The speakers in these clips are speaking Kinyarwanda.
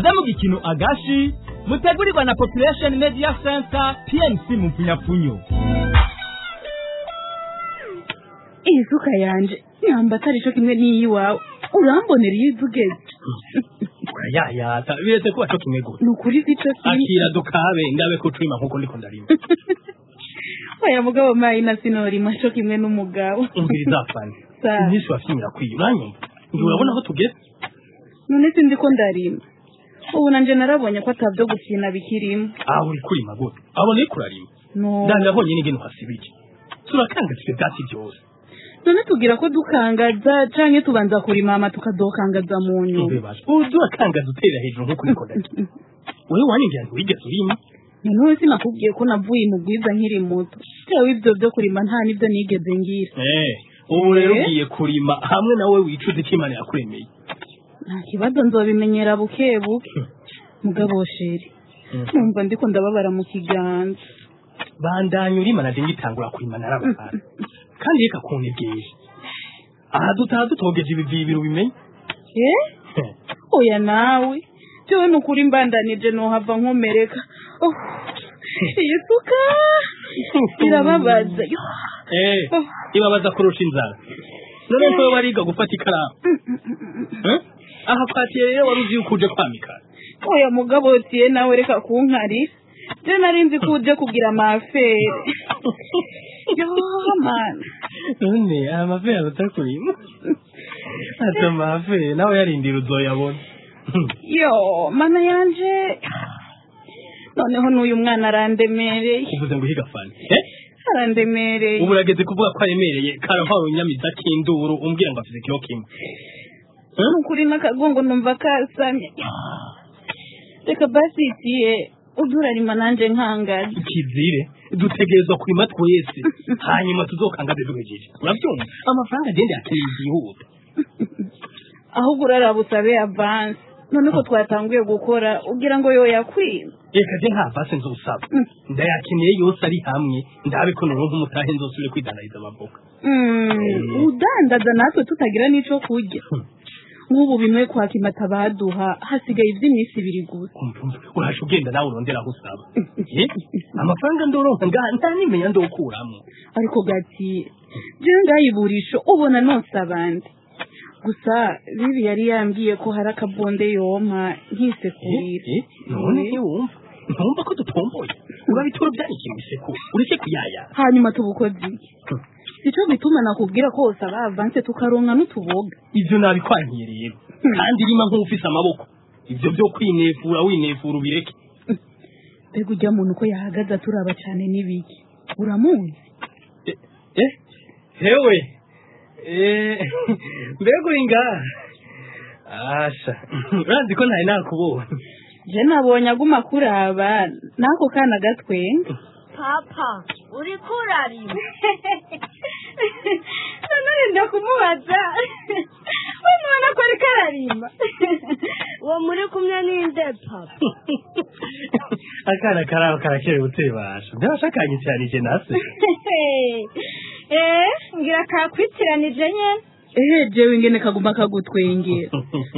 kaze mu gikino agashi mutegurirwa na population media center pnc mu mfunyapfunyo iyi suka yanje nyamba atari cyo kimwe n'iyiwawe urambonera iyo iza ugeze urayayata biretse kuba cyo kimwe gute ni ukuri si cyo kimwe. Akira dukabe ndabe ko turima nk'uko ndiko ndarima. Oya mugabo mayina sinorima cyo kimwe n'umugabo. Umviriza fani Sa. iminsi wafyimira kwiye uranyumva urabona aho tugeze? None sindi ko ndarima. Ubu nanje narabonye ko atabyo gukina bikirimo aho uri kurima gute? Abona uri kurarima. No. Ndabonye n'ingene uhasibije turakangazwa ibyatsi byose. None tugira ko dukangaza canke tubanza kurima hama tukadokangaza mu nyuma ubu turakangaza utera hejuru nk'uko ndiko ndarima wewe wanyingira ngo wigeze urima noneho sinakubwiye ko navuye mu bwiza nkiri muto. Tewe ibyo byo kurima nta n'ibyo nigeze ngira. Eh ubu rero Eh? ugiye kurima hamwe nawe wicuze ko imana yakuremeye. Nta kibazo nzobimenyera buke buke. Mugabo sheri numva ndiko ndababara mu kiganza. Bandanya urima naje ngitangura kurima narabana kandi reka kuntegereje aha dutaha dutogeje ibivibiro ubimenye? Eh? Oya nawe. Jewe ni ukuri mbandanije nohava nkomereka. Oh, iyi suka! Irababaza. Eh ibabaza kurusha inzara. None ko bariga gufata ikaramu. Eh? Aha kwatiye rero wari uzi yuko uje kwamika. Oya mugabo tiye nawe reka kunkarira je nari nzi ko uje kugira amafere yo mana none aya mafe atakurima ati amafe nawe yarindira uzoyabona yo mana yanje. Noneho n'uyu mwana arandemereye. Uvuze ngo uhiga fani eh? Arandemereye. Ubu urageze kuvuga ko aremereye. Karampawe nyamiza k'induru umbwira ngo afite kilo kimwe ukuri n'akagongo numva kasamye. Reka basi tiye udurarima nanje nkangaje. Ikizire dutegerezwa kurima twese. Hanyuma tuzokangaze duhejeje. Urabyumva? Amafaranga agenda yakiriye yihuta ahubwo uraraba usabe avansi none ko twatanguye gukora ugira ngo yoyakwima reka je nta vase nzosaba. Ndayakeneye yose ari hamwe. Ndabe ko noneho nk'umutahe nzosubire kwidandariza amavoka Mm, udandaza natwe tutagira n'ico kurya. Nk'ubu bimwe kwa kimata baduha hasigaye iby'iminsi ibiri gusa. Urasha ugenda nawe urondera aho usaba Eh? amafaranga ndoronka ngaha ntanimenya ndokuramo. Ariko gati jewe ngayiburisho ubona nose abandi gusa bibi yari yambwiye ko hari akabonde yompa nkisekurira. Eh, eh, none ntiwumva ntumva ko dutomboye urabitura byanikiye isekuru ureke kuyaya hanyuma tubukoze iki ico bituma nakubwira ko wose aba avanse tukaronka n'utuboga ivyo nabikwankiye rero kandi rima nk'ufise amaboko ivyo byo kwinefura winefura ubireke mbega ujya muntu ko yahagaze aturaba cane n'ibiki uramuzi hewe mbega uri ngaha asha urazi ko ntari nakubonye je nabonye aguma kuraba n'ako kana gatwenga papa uri kurarima none nda kumubaza? We nubona ko ariko ararima uwo muri kumwe ninde papa? Akana karaho karakerebutse basha ndabashakanye cyane je nase. Eh ngira kakwitiranije nyene. Ehe jewe ingene kaguma kagutwengera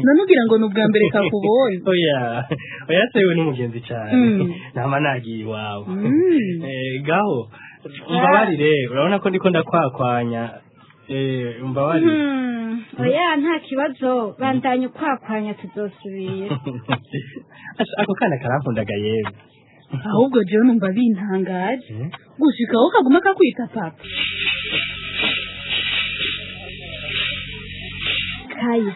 none ugira ngo ni ubwa mbere kakubonye. Oya oya sewe n'umugenzi cyane. Mm. nama nagiye iwawe. Mm. Eh, gaho mbabarire urabona ko ndiko ndakwakwanya eh mbabarire Hmm, oya nta kibazo. Bandanye ukwakwanya tuzosubira. Asha, ako kana karampundaga yewe. Ahubwo jewe numva bintangaje. Gushikaho kaguma kakwita papa. Kaya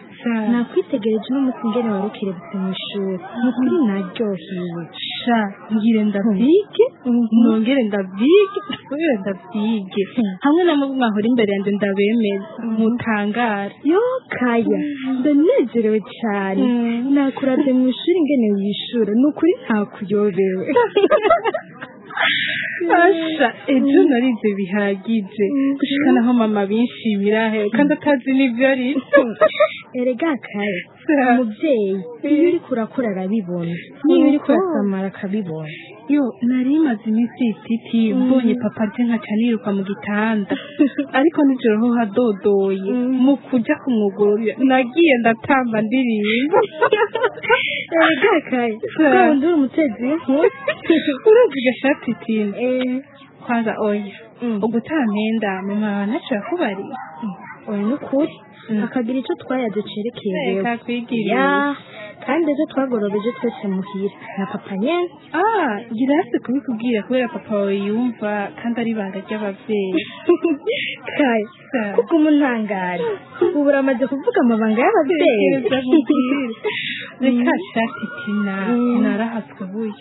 nakwitegereje n'umunsi ngene wari ukirebutse mu ishuri. Ni ukuri naryohewe sha. Ngire ndavyige nongere ndavyige nsubire ndavyige hamwe na mwe mwahora imbere yanje ndabemeza mutangara yo kaya ndanezerewe cyane. Nakuravye mu ishuri ingene wishura. Ni ukuri ntakuyobewe. asha ejo narize bihagije. Gushika naho mama binshimira he kandi atazi n'ibyo ari erega kare Sa. umubyeyi iyo uri kurakura arabibona. N'iyo uri kurasamara akabibona. Yo nari maze iminsi ititi mbonye papa aje nkaca niruka mu gitanda. Ariko nijoro ho hadodoye. Mu kuja kumwugururira nagiye ndatamba ndirimba. Erega bwa wundi uri umutezi w'inkuru uravuga shati tini Eh, kwanza oya. Mm. ugutaha mpenda mama wawe ntacyo yakubariye oya ni ukuri Mm. akagira icyo twayaze cerekeye rero reka kandi ejo twagorobeje twese muhira na papa nyene. Ah gira hasi kubikubwira kubera papa wawe yumva kandi ari ibanga ry'ababyeyi. Kare Sa. kuko umuntangari ubu uramaze kuvuga amabanga y'ababyeyi. Reka shati tina Mm. narahatswe buyo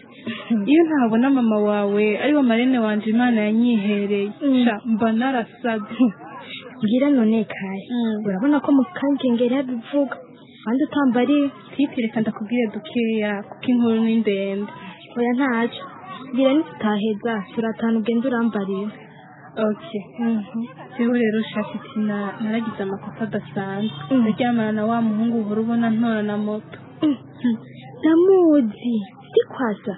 iyo ntabona mama wawe ari we marene wanje imana yanyihereye. Mm. mba narasaze ngira none kare Mm. urabona ko mukangengeri yabivuga kandi utambariye titi reka ndakubwire dukeya kuko inkuru ni ndende. Oya ntacyo. Ngira nitutaheza turatanu ugenda urambariye okay jewe rero shati tina naragize amakosa adasanzwe. Mm. ndaryamana na wa muhungu uhora ubona ntora na moto. Ndamuzi. Si kwasa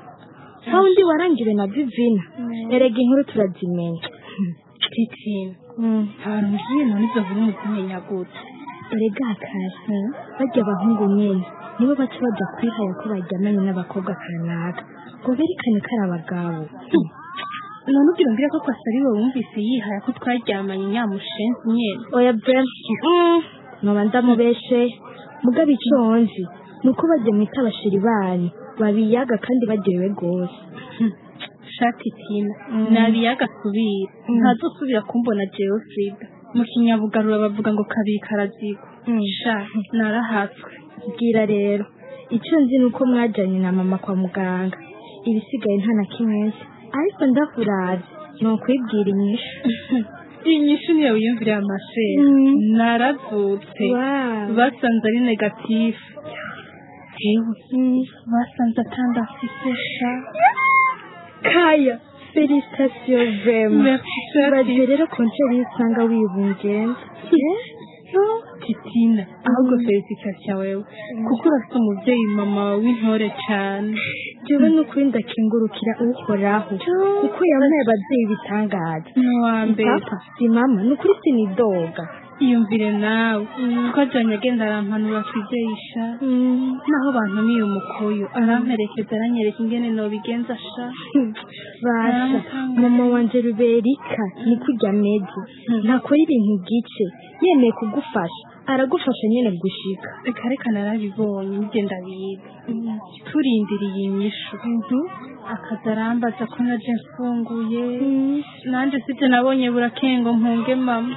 aho undi warangiwe na vivina erega inkuru turazimenya. Titina abantu ngiye none izo nkuru muzimenya gute erega kare bajya abahungu nyene nibo baca baja kwihaya ko baryamanye n'abakobwa kanaka ngo berekane ko ari abagabo none ugira mbwira ko kwasa ari we wumvise yihaya ko twaryamanye nyamushenzi nyene oya bre noba ndamubeshe mugabo icyo nzi ni uko bajya mwita abashiri banyu babiyaga kandi baryohewe rwose shati tina nabiyaga asubira ntazosubira kumbona jewe frida mu kinyabugarura bavuga ngo kabiri karazigwa sha narahatswe. Bwira rero. Icyo nzi ni uko mwajyanye na mama kwa muganga. Ibisigaye nta na kimwe nzi. Ariko ndakuraze ni ukwibwira inyishu. Iyi nyishu niyo Mm. narazutse Wow. basanze ari negatifu basanze atandafise sha. Kaya felicitasiyo vema Merci, bagiye rero konseri y'usanga wibungenza titina ahubwo felicitasiyo wewe kuko urafite umubyeyi mama w'intore cyane jewe n'ukuri ndakingurukira uhoraho. Kuko yabaye ababyeyi bitangaza ni uwa mbere. Papa si mama ni ukuri sinidoga iyumvire nawe. Twajyanye agenda arampanura twizeyisha naho bantumiye umukuyu aramperekeza aranyereka ingene nobigenza sha. Basha. Mama wanje ruberika ni kurya ameze ntakora ibintu gice yemeye kugufasha. Aragufasha nyine gushika. Reka reka narabibonye ni byo ndabizi. Turindiriye inyishu. Akaza arambaza ko naje mfunguye. Nanjye sibyo nabonye burakengo mpunge mama.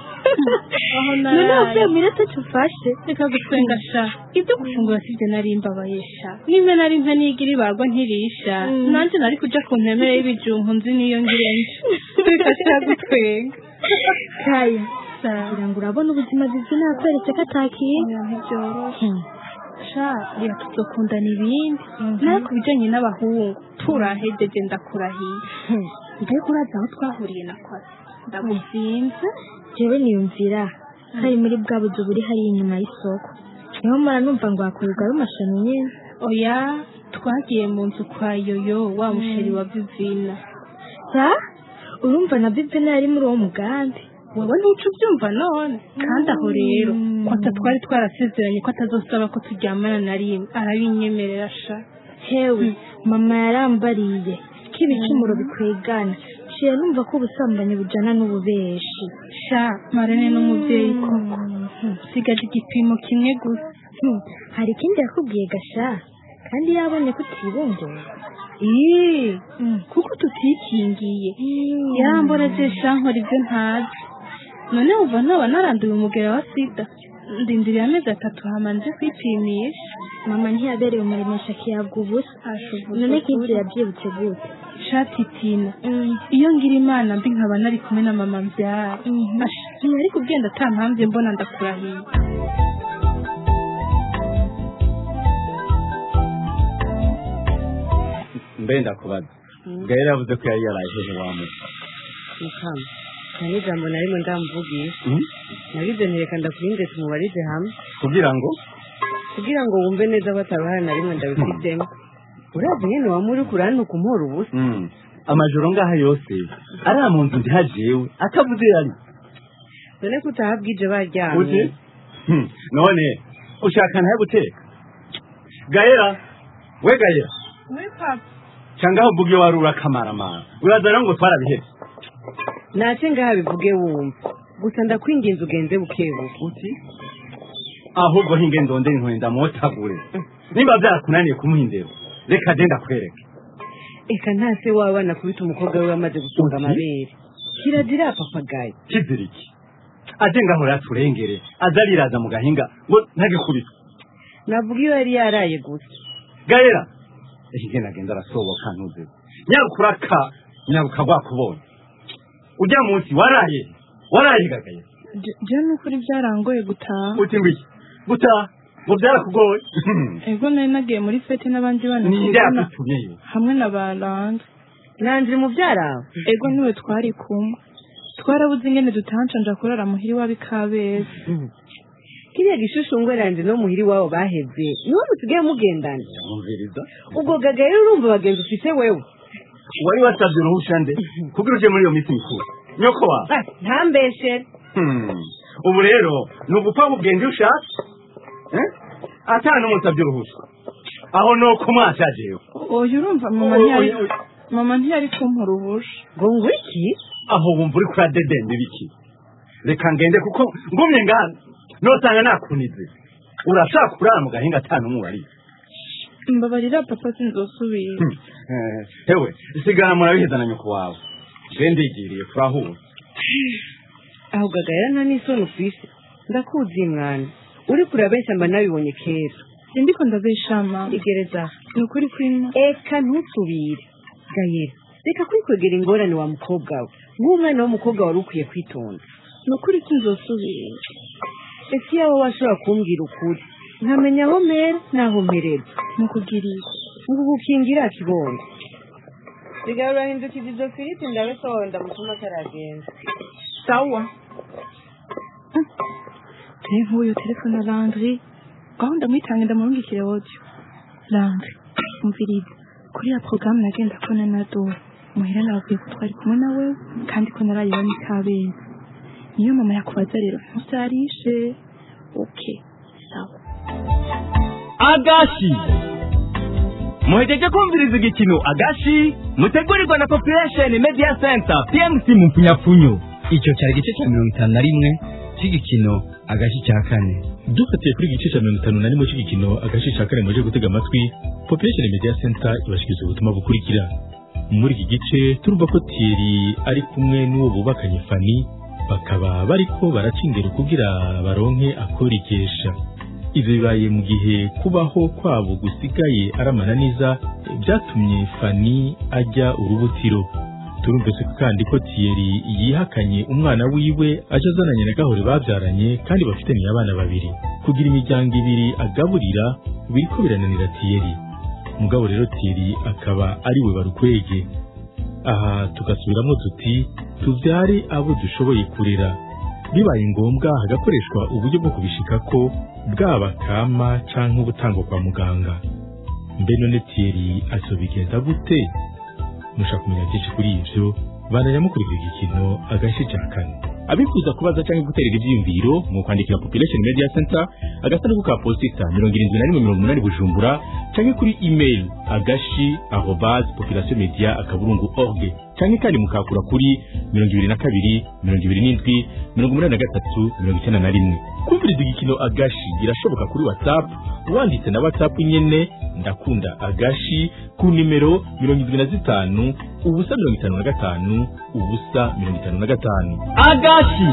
None naraye. wavuye muri atatu ufashe reka gutwenga sha ibyo gufungura sibyo nari mbabaye sha nimba nari nka nigira ibagwa ntirisha. Nanjye nari kuja ku ntemere y'ibijumbu nzi niyo ngirenje. Reka sha gutwenga kaya kugira ngo urabona ubuzima bwiza nakweretse ko oya, ntibyoroshe sha reka tuzokundana ibindi. Nawe ku bijanye n'abahungu turahejeje ndakurahiye. Mbega urazi aho twahuriye na kwasi? Ndaguzinze jewe niyumvira. Hari muri bwa buzu buri hariya inyuma y'isoko. Niho mara numva ngo hakorerwa amashami nyine oya twagiye mu nzu kwa yoyo wa musheri wa vivina. Sa urumva na bibena yari muri uwo mugambi? Wowe ntuca ubyumva none? Kandi aho rero kwata twari twarasezeranye ko atazosaba ko turyamana na rimwe. Arabinyemerera sha. Hewe mama yarambariye. Ko ibicumuro bikwegana? Ciye numva ko ubusambanyi bujana n'ububeshi. Sha marene n'umubyeyi koko. Usigaje igipimo kimwe gusa. Hmm, hari ikindi yakubwiye gasha? Kandi yabonye ko utibungera Eee, kuko tutikingiye. Yaramboreje shankora ibyo ntazi. None wumva ntoba naranduye umugera wa sida. Ndindiriye amezi atatu hamanje kwipimisha mama ntiyabereye umuremesha akiyabwa ubusa none nk'ibyo yabyibutse gute? Shati tina. Iyo ngira imana mbi nkaba nari kumwe na mama mbyara. Asha, ntiyari kugenda atampamvye mbona ndakurahiye mbe ndakubaza. Gahera yavuze ko yari wamuka mukama. Nta n'ijambo na rimwe ndamuvugisha nagize ntireka ndakurinde tumubarize hamwe. Kugira ngo? Kugira ngo wumve neza ko atabahari na rimwe ndabifitemo urazi nyine wamuri kurantuka umuhora ubusa. Mm. amajoro ngaha yose ari mu nzu ndihajewe atavuze yari dore ko utahabwije baryamye. Hmm. none ushaka ntahe guteka gahera we gahera muri papa. Cyangwa aho uvuge wari urakamarama urazana ngo twarabihebye nace ngaha bivuge wumva. Gusa ndakwinginze ugenze bukebuke uti? Ahubwo hinge ndondere inkoni ndamotagure nimba byarakunaniye kumuha indero reka de ndakwereke. Eka nta se w'abana kubita umukobwa we wamaze gutunga amabere. Kirazira papagayi. Kizira iki? Aje ngaho yaturengere aza ariraza mu gahinga ngo ntagikubitwe navuga iyo yari yaraye gusa gahera hinge nagenda arasohoka ntuze. Nyarukuraka nyaruka rwakubonye ujya munsi waraye. Waraye gagaye jewe n'ukuri byarangoye gutaha. Uti ngwiki gutaha? Ngo byarakugoye ego nari nagiye muri fete n'abandi bana yagutumyeyo hamwe na ba randa nanjye mubyara ego ni we twari kumwe. Twarabuze ingene dutanshanja kurara muhiri w'abikabeza kiriya gishushungwe ranje no muhiri wabo baheze niwo musigaye mugendana? Ubwo gaga rero urumva abagenzi ufite wewe. Wari wasabye uruhusha nde kugira uje muri iyo minsi mikuru nyoko Ah, ntambeshere ubu rero ni ugupfa ubwenge iyo ushatse Eh? ata n'umusabye uruhusha aho ni uko mwashajewe oya urumva mama ntiyari kumpa uruhusha ngo ngo iki aho wumva uri kuradedenda ibiki reka ngende kuko ngumye ngana nosanga nakunize urashaka kurara mu gahinga ata n'umwe wariye mbabarira papa sinzosubira hewe sigara murabihezana nyoko wawe. Ndigiriye turahura aho gaga rero nta n'isoni ufise ndakuzi mwana. Uri kurabeshya mba nabibonye kera. Sindiko ndabeshama igereza. Ni ukuri kwino eka ntusubire. Gayera reka kwikwegera ingorane wa mukobwa we. Nk'umwana w'umukobwa wari ukwiye kwitonda. Ni ukuri sinzosubira ese iyo wowe washobora kumbwira ukuri? Nkamenya aho mpera n'aho mpereza mu ngo gukingira kibondo sigaye urahindukije izo firiti ndabesohora ndamutuma ataragenda sawa. Nk'uyu telefone na landry. Gahunda mwitange ndamurungikire audio landry umviriza kuri ya porogaramu nagenda kubona na dore muhera nababwiye ko twari kumwe nawe kandi ko naraye bamwe kabeza niyo mama yakubaza rero ntuzarishe okay sawa. Agashi. Muhejeje kumviriza igikino agashi mutegurirwa na population media center pmc mu mpfunyapfunyo icyo cyari igice cya mirongo itanu na rimwe cy'igikino agashi cya kane. Dufatiye kuri igice cya mirongo itanu na rimwe cy'igikino agace ka kane muje gutega amatwi population media center ibashikiriza ubutumwa bukurikira. Muri iki gice turumva ko Thierry ari kumwe n'uwo bubakanye Fanny bakaba bariko baraca ingero kugira baronke akorikesha ivyo bibaye mu gihe kubaho kwabo gusigaye ari amananiza eh, byatumye Fanny ajya urubutiro. Turumvise kandi ko Thierry yihakanye umwana wiwe aje azananye na gahore babyaranye kandi bafitaniye abana babiri. Kugira imiryango ibiri agaburira biriko birananira Thierry. Mugabo rero Thierry akaba ari we barukwege. Aha tugasubiramo tuti tubyare abo dushoboye kurera. Bibaye ngombwa hagakoreshwa uburyo bwo kubishika ko bwaba kama canke ubutangwa kwa muganga. Mbe none Thierry gute? Mushaka kumenya byinshi kuri ivyo bandanya mukurikira igikino agace ca kane. Abifuza kubaza cyangwa guterera ivyiyumviro mu kwandikira population media center agasanduku ka posita mirongo irindwi na rimwe mirongo umunani bujumbura cyangwa kuri email agashi arobase population media akaburungu org. Cyangwa kandi mukakura kuri mirongo ibiri na kabiri mirongo ibiri n'indwi mirongo umunani na gatatu mirongo icyenda na rimwe. Kumviriza igikino agashi birashoboka kuri whatsapp. Wanditse na whatsapp nyene ndakunda agashi ku nimero mirongo irindwi na zitanu ubusa mirongo itanu na gatanu ubusa mirongo itanu na gatanu. Agashi